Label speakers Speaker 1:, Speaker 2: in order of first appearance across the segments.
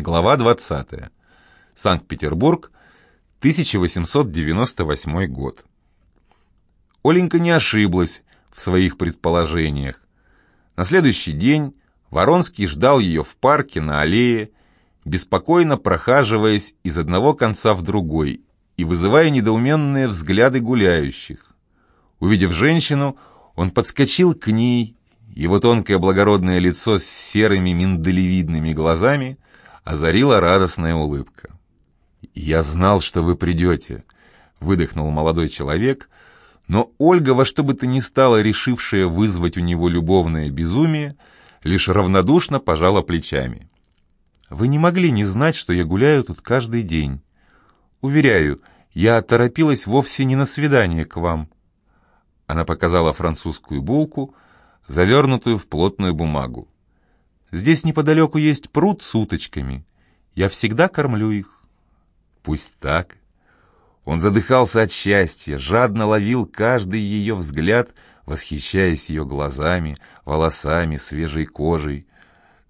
Speaker 1: Глава 20. Санкт-Петербург, 1898 год. Оленька не ошиблась в своих предположениях. На следующий день Воронский ждал ее в парке на аллее, беспокойно прохаживаясь из одного конца в другой и вызывая недоуменные взгляды гуляющих. Увидев женщину, он подскочил к ней, его тонкое благородное лицо с серыми миндалевидными глазами озарила радостная улыбка. «Я знал, что вы придете», — выдохнул молодой человек, но Ольга, во что бы то ни стало решившая вызвать у него любовное безумие, лишь равнодушно пожала плечами. «Вы не могли не знать, что я гуляю тут каждый день. Уверяю, я торопилась вовсе не на свидание к вам». Она показала французскую булку, завернутую в плотную бумагу. «Здесь неподалеку есть пруд с уточками. Я всегда кормлю их». «Пусть так». Он задыхался от счастья, жадно ловил каждый ее взгляд, восхищаясь ее глазами, волосами, свежей кожей.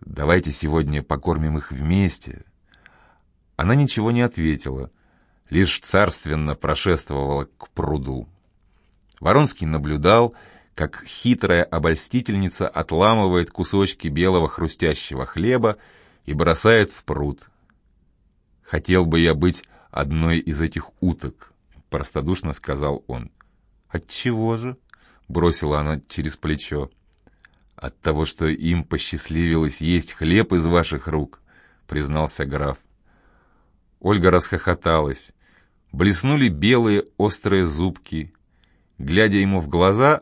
Speaker 1: «Давайте сегодня покормим их вместе». Она ничего не ответила, лишь царственно прошествовала к пруду. Воронский наблюдал, как хитрая обольстительница отламывает кусочки белого хрустящего хлеба и бросает в пруд. «Хотел бы я быть одной из этих уток», — простодушно сказал он. «Отчего же?» — бросила она через плечо. «От того, что им посчастливилось есть хлеб из ваших рук», — признался граф. Ольга расхохоталась. Блеснули белые острые зубки, Глядя ему в глаза,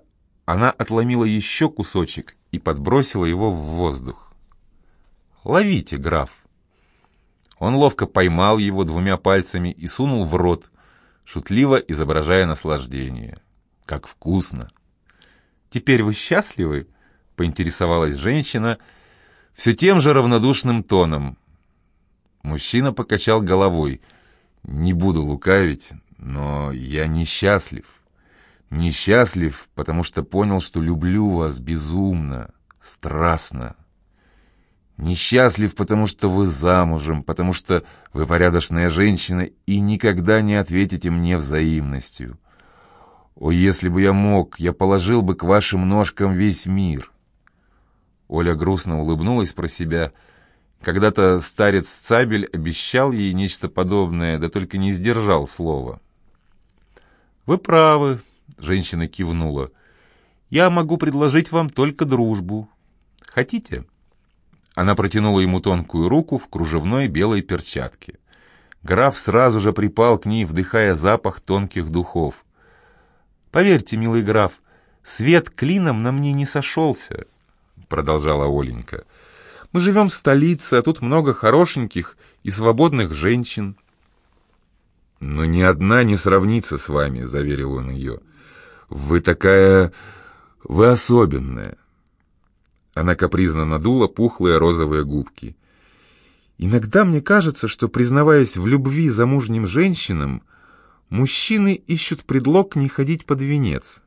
Speaker 1: она отломила еще кусочек и подбросила его в воздух. «Ловите, граф!» Он ловко поймал его двумя пальцами и сунул в рот, шутливо изображая наслаждение. «Как вкусно!» «Теперь вы счастливы?» — поинтересовалась женщина все тем же равнодушным тоном. Мужчина покачал головой. «Не буду лукавить, но я несчастлив. Несчастлив, потому что понял, что люблю вас безумно, страстно. Несчастлив, потому что вы замужем, потому что вы порядочная женщина и никогда не ответите мне взаимностью. О, если бы я мог, я положил бы к вашим ножкам весь мир. Оля грустно улыбнулась про себя. Когда-то старец Цабель обещал ей нечто подобное, да только не сдержал слова. «Вы правы», Женщина кивнула. «Я могу предложить вам только дружбу. Хотите?» Она протянула ему тонкую руку в кружевной белой перчатке. Граф сразу же припал к ней, вдыхая запах тонких духов. «Поверьте, милый граф, свет клином на мне не сошелся», — продолжала Оленька. «Мы живем в столице, а тут много хорошеньких и свободных женщин». «Но ни одна не сравнится с вами», — заверил он ее. Вы такая... Вы особенная. Она капризно надула пухлые розовые губки. Иногда мне кажется, что, признаваясь в любви замужним женщинам, мужчины ищут предлог не ходить под венец.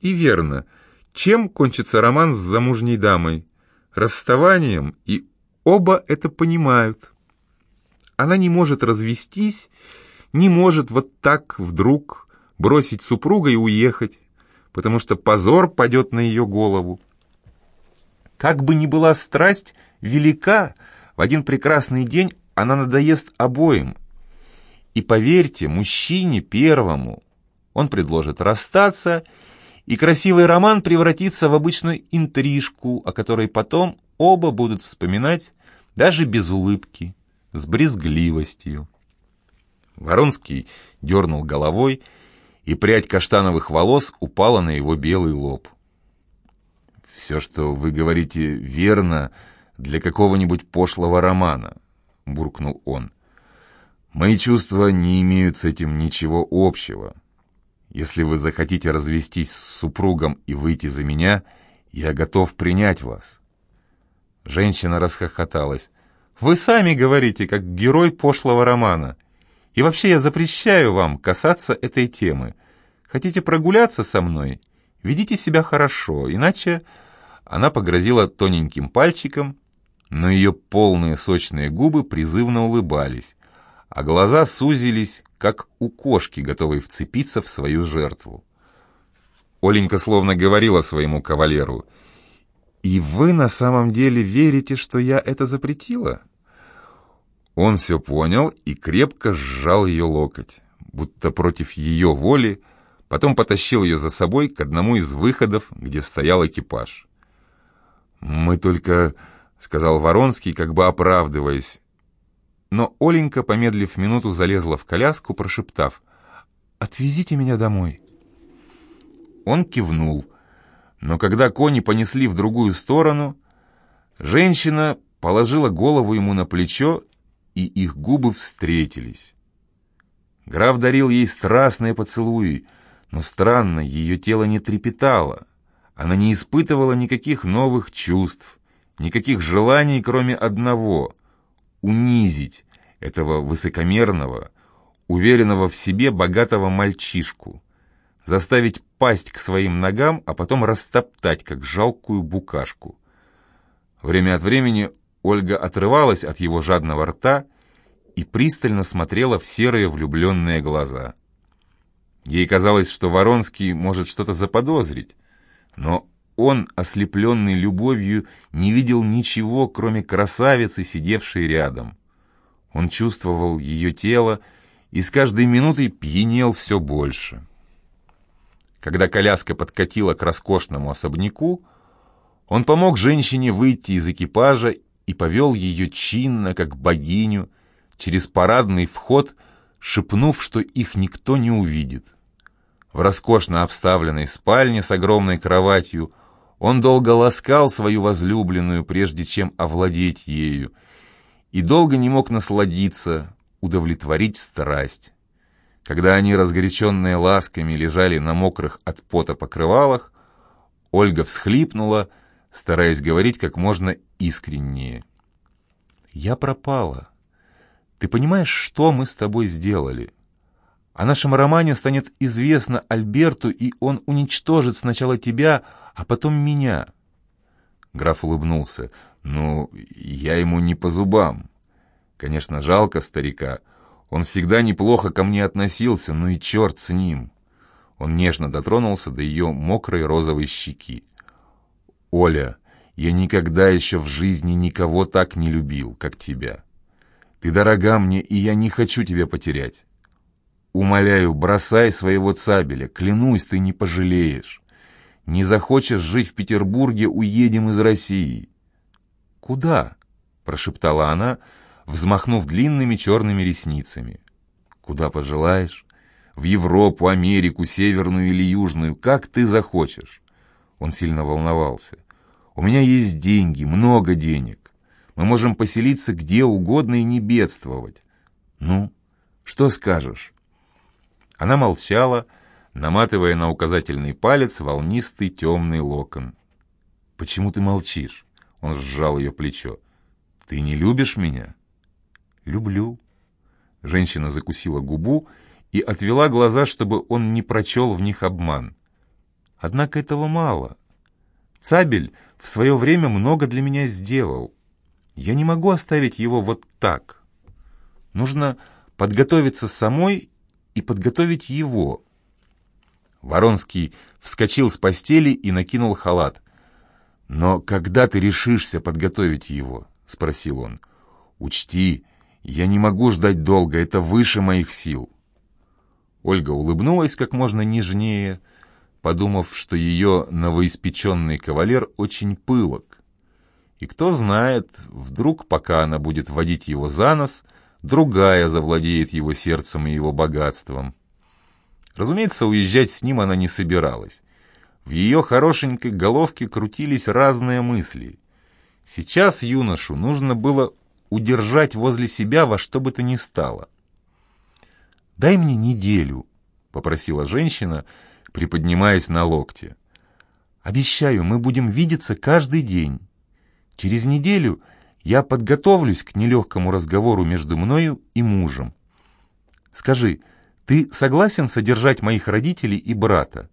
Speaker 1: И верно, чем кончится роман с замужней дамой? Расставанием, и оба это понимают. Она не может развестись, не может вот так вдруг бросить супруга и уехать, потому что позор падет на ее голову. Как бы ни была страсть велика, в один прекрасный день она надоест обоим. И поверьте, мужчине первому он предложит расстаться, и красивый роман превратится в обычную интрижку, о которой потом оба будут вспоминать даже без улыбки, с брезгливостью. Воронский дернул головой, и прядь каштановых волос упала на его белый лоб. «Все, что вы говорите, верно для какого-нибудь пошлого романа», — буркнул он. «Мои чувства не имеют с этим ничего общего. Если вы захотите развестись с супругом и выйти за меня, я готов принять вас». Женщина расхохоталась. «Вы сами говорите, как герой пошлого романа. И вообще я запрещаю вам касаться этой темы. Хотите прогуляться со мной? Ведите себя хорошо, иначе...» Она погрозила тоненьким пальчиком, но ее полные сочные губы призывно улыбались, а глаза сузились, как у кошки, готовой вцепиться в свою жертву. Оленька словно говорила своему кавалеру, «И вы на самом деле верите, что я это запретила?» Он все понял и крепко сжал ее локоть, будто против ее воли, потом потащил ее за собой к одному из выходов, где стоял экипаж. «Мы только — сказал Воронский, как бы оправдываясь. Но Оленька, помедлив минуту, залезла в коляску, прошептав «Отвезите меня домой». Он кивнул, но когда кони понесли в другую сторону, женщина положила голову ему на плечо, и их губы встретились. Граф дарил ей страстные поцелуи, но странно, ее тело не трепетало, она не испытывала никаких новых чувств никаких желаний, кроме одного — унизить этого высокомерного, уверенного в себе богатого мальчишку, заставить пасть к своим ногам, а потом растоптать, как жалкую букашку. Время от времени Ольга отрывалась от его жадного рта и пристально смотрела в серые влюбленные глаза. Ей казалось, что Воронский может что-то заподозрить, но он, ослепленный любовью, не видел ничего, кроме красавицы, сидевшей рядом. Он чувствовал ее тело и с каждой минутой пьянел все больше. Когда коляска подкатила к роскошному особняку, он помог женщине выйти из экипажа и повел ее чинно, как богиню, через парадный вход, шепнув, что их никто не увидит. В роскошно обставленной спальне с огромной кроватью – он долго ласкал свою возлюбленную, прежде чем овладеть ею, и долго не мог насладиться, удовлетворить страсть. Когда они, разгоряченные ласками, лежали на мокрых от пота покрывалах, Ольга всхлипнула, стараясь говорить как можно искреннее. «Я пропала. Ты понимаешь, что мы с тобой сделали?» О нашем романе станет известно Альберту, и он уничтожит сначала тебя, а потом меня». Граф улыбнулся. «Ну, я ему не по зубам. Конечно, жалко старика. Он всегда неплохо ко мне относился, ну и черт с ним». Он нежно дотронулся до ее мокрой розовой щеки. «Оля, я никогда еще в жизни никого так не любил, как тебя. Ты дорога мне, и я не хочу тебя потерять. Умоляю, бросай своего цабеля, клянусь, ты не пожалеешь. Не захочешь жить в Петербурге, уедем из России. Куда? прошептала она, взмахнув длинными черными ресницами. Куда пожелаешь? В Европу, Америку, Северную или Южную, как ты захочешь. Он сильно волновался. У меня есть деньги, много денег. Мы можем поселиться где угодно и не бедствовать. Ну, что скажешь? Она молчала, наматывая на указательный палец волнистый темный локон. «Почему ты молчишь?» Он сжал ее плечо. «Ты не любишь меня?» «Люблю». Женщина закусила губу и отвела глаза, чтобы он не прочел в них обман. «Однако этого мало. Цабель в свое время много для меня сделал. Я не могу оставить его вот так. Нужно подготовиться самой и подготовить его. Воронский вскочил с постели и накинул халат. «Но когда ты решишься подготовить его?» — спросил он. «Учти, я не могу ждать долго, это выше моих сил». Ольга улыбнулась как можно нежнее, подумав, что ее новоиспеченный кавалер очень пылок. И кто знает, вдруг, пока она будет водить его за нос, другая завладеет его сердцем и его богатством. Разумеется, уезжать с ним она не собиралась. В ее хорошенькой головке крутились разные мысли. Сейчас юношу нужно было удержать возле себя во что бы то ни стало. «Дай мне неделю», — попросила женщина, приподнимаясь на локте. «Обещаю, мы будем видеться каждый день. Через неделю я подготовлюсь к нелегкому разговору между мною и мужем. Скажи, ты согласен содержать моих родителей и брата?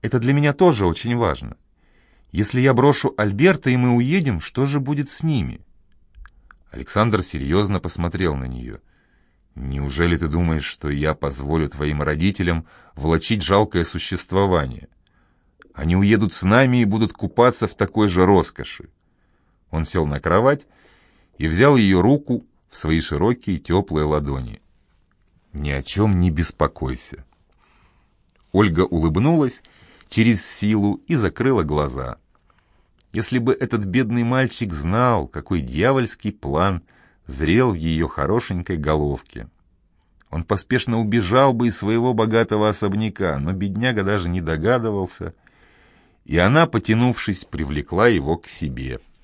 Speaker 1: Это для меня тоже очень важно. Если я брошу Альберта и мы уедем, что же будет с ними?» Александр серьезно посмотрел на нее. «Неужели ты думаешь, что я позволю твоим родителям влачить жалкое существование? Они уедут с нами и будут купаться в такой же роскоши». Он сел на кровать и взял ее руку в свои широкие теплые ладони. «Ни о чем не беспокойся». Ольга улыбнулась через силу и закрыла глаза. Если бы этот бедный мальчик знал, какой дьявольский план зрел в ее хорошенькой головке. Он поспешно убежал бы из своего богатого особняка, но бедняга даже не догадывался, и она, потянувшись, привлекла его к себе —